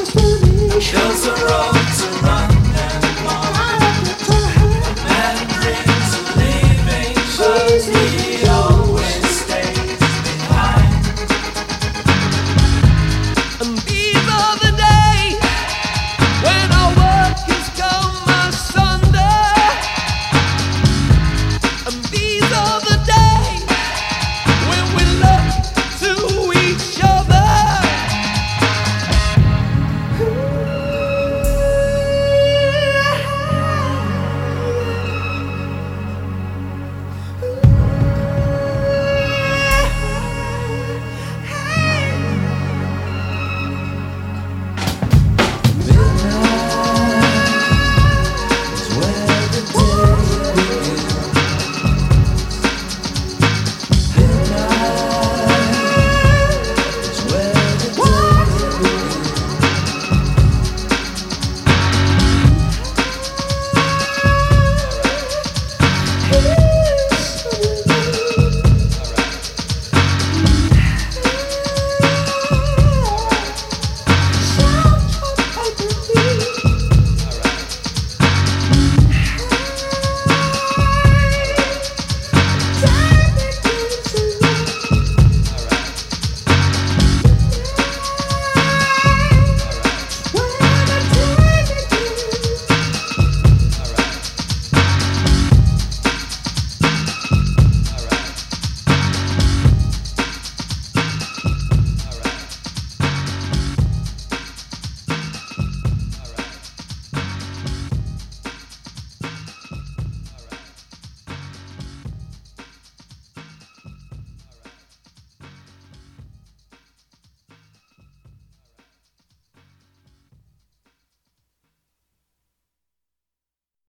There's a road to run.